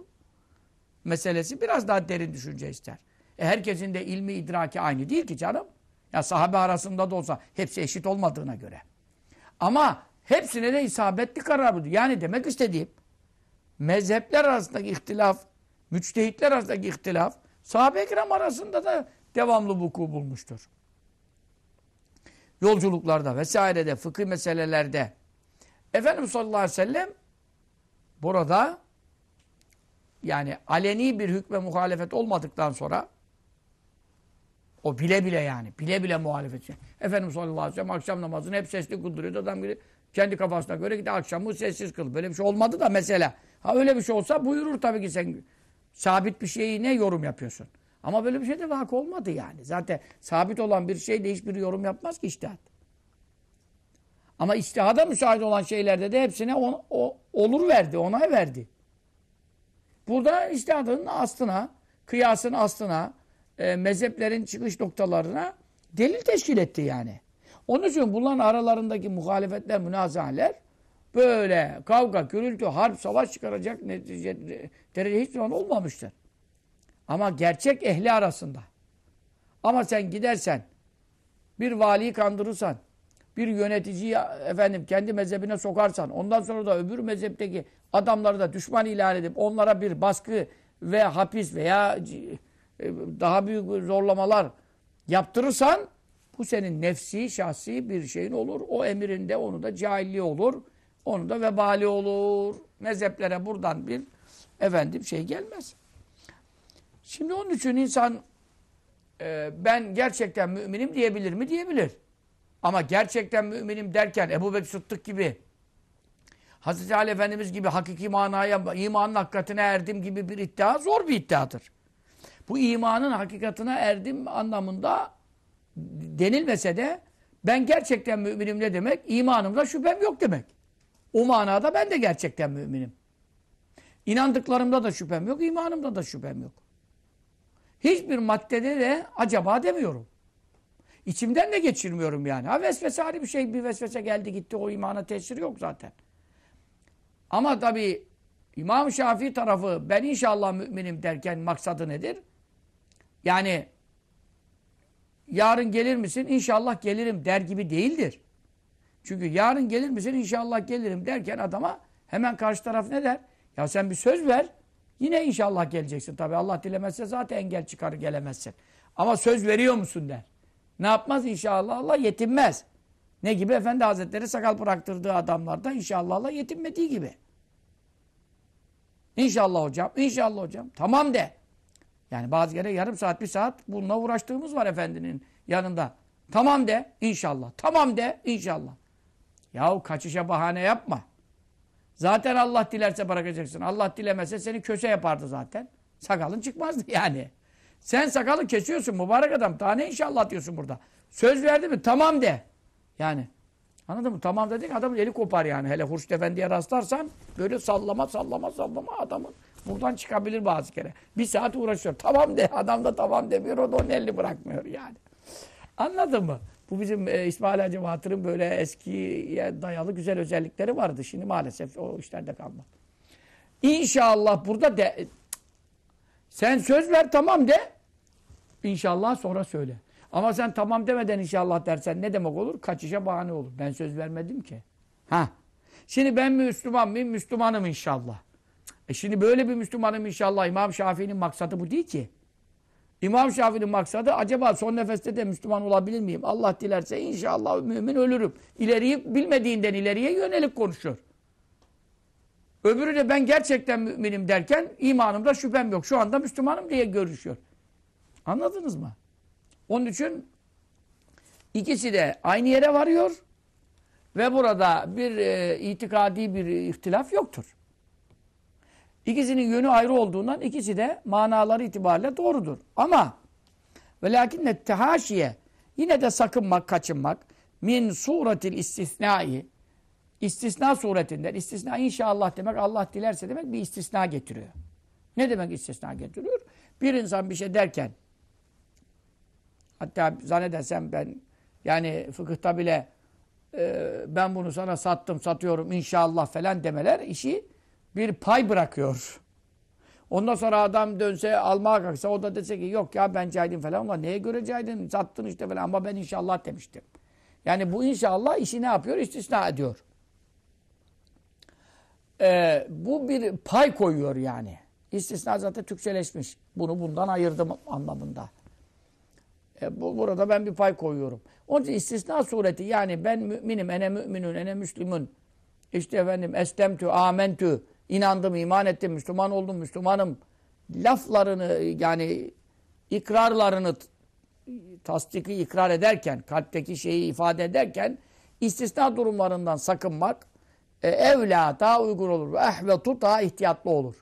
Meselesi biraz daha derin düşünce ister. E herkesin de ilmi idraki aynı değil ki canım. Ya sahabe arasında da olsa hepsi eşit olmadığına göre. Ama hepsine de isabetli karar budur. Yani demek istediğim mezhepler arasındaki ihtilaf, müçtehitler arasındaki ihtilaf sahabe-i arasında da devamlı vuku bulmuştur. Yolculuklarda vesairede, fıkıh meselelerde. Efendimiz sallallahu aleyhi ve sellem burada yani aleni bir hükme muhalefet olmadıktan sonra o bile bile yani. Bile bile muhalefet. Efendimiz sallallahu aleyhi ve sellem akşam namazını hep sesli kıldırıyordu. Adam gibi kendi kafasına göre gitti akşamı sessiz kıl. Böyle bir şey olmadı da mesela. Ha öyle bir şey olsa buyurur tabii ki sen sabit bir şeyi ne yorum yapıyorsun? Ama böyle bir şey de vakı olmadı yani. Zaten sabit olan bir şeyde hiçbir yorum yapmaz ki iştihat. Ama iştihada müsaade olan şeylerde de hepsine on, o, olur verdi, onay verdi. Burada iştihadın aslına, kıyasın aslına, e, mezheplerin çıkış noktalarına delil teşkil etti yani. Onun için bunların aralarındaki muhalefetler, münazahaler böyle kavga, gürültü, harp, savaş çıkaracak derece hiç zaman olmamıştır. Ama gerçek ehli arasında. Ama sen gidersen, bir valiyi kandırırsan, bir yöneticiyi efendim kendi mezhebine sokarsan, ondan sonra da öbür mezhepteki adamları da düşman ilan edip onlara bir baskı ve hapis veya daha büyük zorlamalar yaptırırsan bu senin nefsi, şahsi bir şeyin olur. O emirinde onu da cahilliği olur. Onu da vebali olur. Mezheplere buradan bir efendim şey gelmez. Şimdi onun için insan e, ben gerçekten müminim diyebilir mi? Diyebilir. Ama gerçekten müminim derken Ebu Bekir Sıddık gibi Hazreti Ali Efendimiz gibi hakiki manaya, imanın hakikatine erdim gibi bir iddia zor bir iddiadır. Bu imanın hakikatine erdim anlamında denilmese de ben gerçekten müminim ne demek? İmanımda şüphem yok demek. O manada ben de gerçekten müminim. İnandıklarımda da şüphem yok, imanımda da şüphem yok. Hiçbir maddede de acaba demiyorum. İçimden de geçirmiyorum yani. Ha vesvese ayrı bir şey. Bir vesvese geldi gitti. O imana tesiri yok zaten. Ama tabi İmam Şafii tarafı ben inşallah müminim derken maksadı nedir? Yani yarın gelir misin? İnşallah gelirim der gibi değildir. Çünkü yarın gelir misin? İnşallah gelirim derken adama hemen karşı taraf ne der? Ya sen bir söz ver. Yine inşallah geleceksin. Tabi Allah dilemezse zaten engel çıkarır gelemezsin. Ama söz veriyor musun der. Ne yapmaz inşallah Allah yetinmez. Ne gibi Efendi Hazretleri sakal bıraktırdığı adamlarda inşallah Allah yetinmediği gibi. İnşallah hocam, inşallah hocam. Tamam de. Yani bazı kere yarım saat, bir saat bununla uğraştığımız var efendinin yanında. Tamam de, inşallah. Tamam de, inşallah. Yahu kaçışa bahane yapma. Zaten Allah dilerse bırakacaksın. Allah dilemese seni köse yapardı zaten. Sakalın çıkmazdı yani. Sen sakalı kesiyorsun mübarek adam. Daha ne inşallah diyorsun burada. Söz verdi mi? Tamam de. Yani. Anladın mı? Tamam dedik adamın eli kopar yani. Hele Hurşit Efendi'ye rastlarsan böyle sallama sallama sallama adamın buradan çıkabilir bazı kere. Bir saat uğraşıyor. Tamam de. Adam da tamam demiyor. O da onun elini bırakmıyor yani. Anladın mı? Bu bizim e, İsmail Hacı Bahtır'ın böyle eskiye dayalı güzel özellikleri vardı. Şimdi maalesef o işlerde kalmadı. İnşallah burada de sen söz ver tamam de. İnşallah sonra söyle. Ama sen tamam demeden inşallah dersen ne demek olur? Kaçışa bahane olur. Ben söz vermedim ki. Ha. Şimdi ben Müslüman mıyım? Müslümanım inşallah. E şimdi böyle bir Müslümanım inşallah. İmam Şafii'nin maksadı bu değil ki. İmam Şafii'nin maksadı acaba son nefeste de Müslüman olabilir miyim? Allah dilerse inşallah mümin ölürüm. İleriyi bilmediğinden ileriye yönelik konuşuyor. Öbürü de ben gerçekten müminim derken imanımda şüphem yok. Şu anda Müslümanım diye görüşüyor. Anladınız mı? Onun için ikisi de aynı yere varıyor ve burada bir e, itikadi bir ihtilaf yoktur. İkisinin yönü ayrı olduğundan ikisi de manaları itibariyle doğrudur. Ama ve lakinne tehaşiye yine de sakınmak, kaçınmak min suretil istisnai istisna suretinden. İstisna inşallah demek Allah dilerse demek bir istisna getiriyor. Ne demek istisna getiriyor? Bir insan bir şey derken hatta zannedersem ben yani fıkıhta bile e, ben bunu sana sattım, satıyorum inşallah falan demeler işi bir pay bırakıyor. Ondan sonra adam dönse almaya kalksa o da dese ki yok ya ben cahilim falan ama neye göre cahilim sattın işte falan ama ben inşallah demiştim. Yani bu inşallah işi ne yapıyor? İstisna ediyor. Ee, bu bir pay koyuyor yani. İstisna zaten Türkçeleşmiş. Bunu bundan ayırdım anlamında. E, bu, burada ben bir pay koyuyorum. Onun için istisna sureti yani ben müminim, ene müminun, ene müslümün. İşte efendim estemtü, amentü, inandım, iman ettim, Müslüman oldum, Müslümanım. Laflarını yani ikrarlarını tasdiki ikrar ederken, kalpteki şeyi ifade ederken istisna durumlarından sakınmak e, evla daha uygun olur. Ve ehvetu daha ihtiyatlı olur.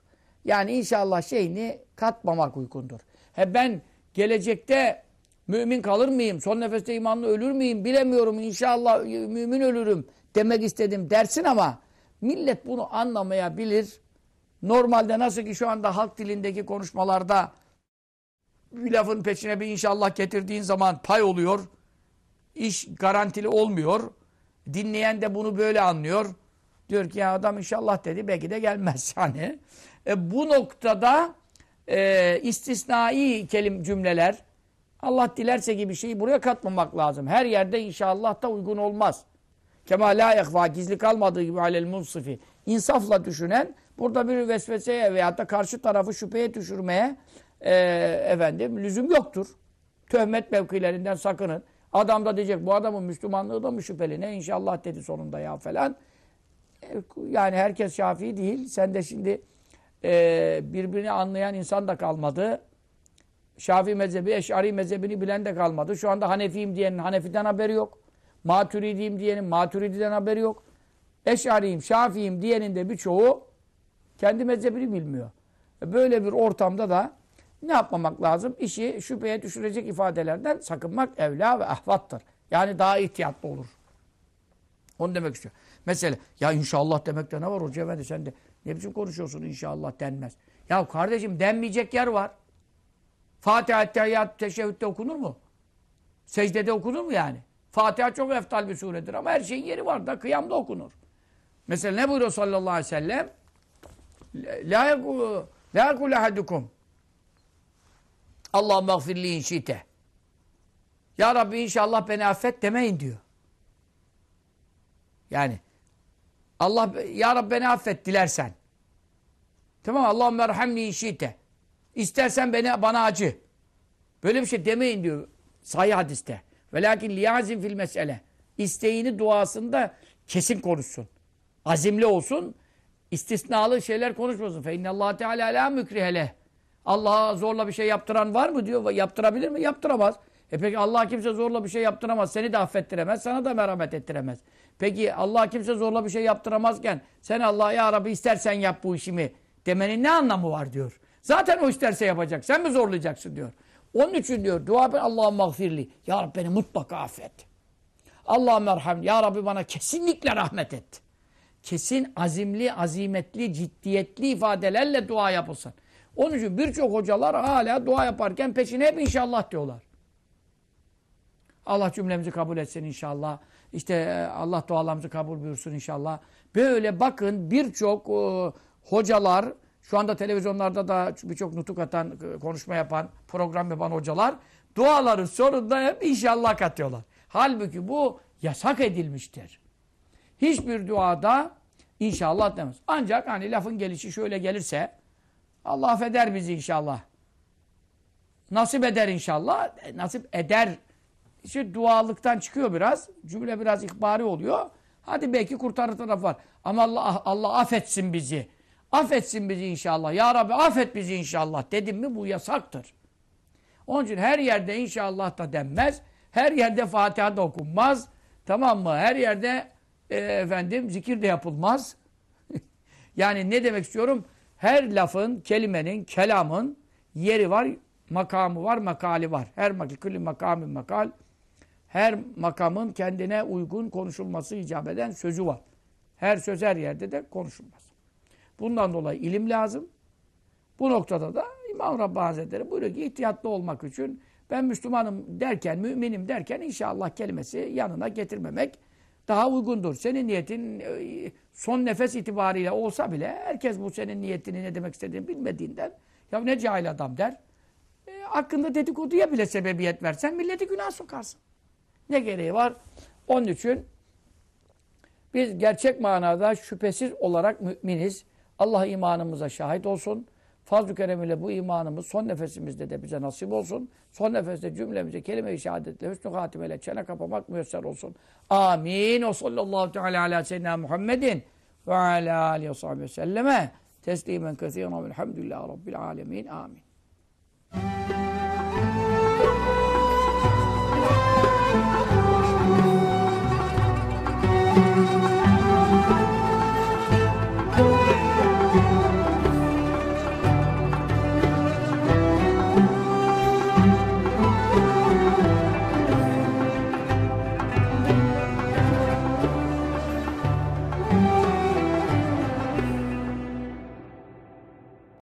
Yani inşallah şeyini katmamak uygundur. He ben gelecekte mümin kalır mıyım? Son nefeste imanlı ölür müyüm? Bilemiyorum. İnşallah mümin ölürüm demek istedim dersin ama millet bunu anlamayabilir. Normalde nasıl ki şu anda halk dilindeki konuşmalarda bir lafın peşine bir inşallah getirdiğin zaman pay oluyor. İş garantili olmuyor. Dinleyen de bunu böyle anlıyor. Diyor ki ya adam inşallah dedi belki de gelmez yani. E, bu noktada e, istisnai kelim cümleler Allah dilerse gibi şeyi buraya katmamak lazım. Her yerde inşallah da uygun olmaz. Kema la yekva gizli kalmadığı gibi alel munsifi. İnsafla düşünen burada bir vesveseye veyahut da karşı tarafı şüpheye düşürmeye e, efendim lüzum yoktur. Töhmet mevkilerinden sakının. Adam da diyecek bu adamın Müslümanlığı da mı şüpheli? Ne inşallah dedi sonunda ya falan. E, yani herkes Şafii değil. Sen de şimdi e, birbirini anlayan insan da kalmadı. Şafii mezhebi, Eş'ari mezhebini bilen de kalmadı. Şu anda Hanefiyim diyenin Hanefi'den haberi yok. Maturidiyim diyenin Maturidi'den haberi yok. Eş'ariyim, Şafiiyim diyenin de birçoğu kendi mezhebini bilmiyor. E, böyle bir ortamda da ne yapmamak lazım? İşi şüpheye düşürecek ifadelerden sakınmak evla ve ahvattır. Yani daha ihtiyatlı olur. Onu demek istiyor. Mesela ya inşallah demekte ne var hoca efendi sen de ne biçim konuşuyorsun inşallah denmez. Ya kardeşim denmeyecek yer var. Fatiha, Ettehiyyat, Teşehhütte okunur mu? Secdede okunur mu yani? Fatiha çok eftal bir suredir ama her şeyin yeri var da kıyamda okunur. Mesela ne buyuruyor sallallahu aleyhi ve sellem? La yekulu ahadukum Allahümme gfirli inşite. Ya Rabbi inşallah beni affet demeyin diyor. Yani Allah ya Rabbi beni affet dilersen. Tamam Allahümme erhamni inşite. İstersen beni bana acı. Böyle bir şey demeyin diyor sahih hadiste. Velakin liyazim fil mesele. İsteğini duasında kesin konuşsun. Azimli olsun. İstisnalı şeyler konuşmasın. Fe innallahu teala la mükrihele. Allah'a zorla bir şey yaptıran var mı diyor. Yaptırabilir mi? Yaptıramaz. E peki Allah kimse zorla bir şey yaptıramaz. Seni de affettiremez. Sana da merhamet ettiremez. Peki Allah kimse zorla bir şey yaptıramazken sen Allah'a ya Rabbi istersen yap bu işimi demenin ne anlamı var diyor. Zaten o isterse yapacak. Sen mi zorlayacaksın diyor. Onun için diyor dua ben Allah'ım mağfirli. Ya Rabbi beni mutlaka affet. Allah'ım merham. Ya Rabbi bana kesinlikle rahmet et. Kesin azimli, azimetli, ciddiyetli ifadelerle dua yapılsın. Onun için birçok hocalar hala dua yaparken peşine hep inşallah diyorlar. Allah cümlemizi kabul etsin inşallah. İşte e, Allah dualarımızı kabul buyursun inşallah. Böyle bakın birçok e, hocalar, şu anda televizyonlarda da birçok nutuk atan, e, konuşma yapan, program yapan hocalar duaların sonunda hep inşallah katıyorlar. Halbuki bu yasak edilmiştir. Hiçbir duada inşallah demez. Ancak hani lafın gelişi şöyle gelirse Allah affeder bizi inşallah. Nasip eder inşallah. E, nasip eder. İşte dualıktan çıkıyor biraz. Cümle biraz ihbari oluyor. Hadi belki kurtarır taraf var. Ama Allah, Allah affetsin bizi. Affetsin bizi inşallah. Ya Rabbi affet bizi inşallah. Dedim mi bu yasaktır. Onun için her yerde inşallah da denmez. Her yerde Fatiha da okunmaz. Tamam mı? Her yerde e, efendim zikir de yapılmaz. yani ne demek istiyorum? Her lafın, kelimenin, kelamın yeri var, makamı var, makali var. Her makali, makamı makal. Her makamın kendine uygun konuşulması icap eden sözü var. Her söz her yerde de konuşulmaz. Bundan dolayı ilim lazım. Bu noktada da İmam Rabbani Hazretleri buyuruyor ki ihtiyatlı olmak için ben Müslümanım derken, müminim derken inşallah kelimesi yanına getirmemek daha uygundur. Senin niyetin e, son nefes itibariyle olsa bile herkes bu senin niyetini ne demek istediğini bilmediğinden ya ne cahil adam der. E, hakkında dedikoduya bile sebebiyet versen milleti günah sokarsın. Ne gereği var? Onun için biz gerçek manada şüphesiz olarak müminiz. Allah imanımıza şahit olsun. Fazl-ı Kerem ile bu imanımız son nefesimizde de bize nasip olsun. Son nefeste cümlemize kelime-i şehadetle, hüsnü hatimeyle çene kapamak müyesser olsun. Amin. O sallallahu teala ala seyyidina Muhammedin ve ala aleyhi ve selleme teslimen kethiren velhamdülillahi rabbil alemin. Amin.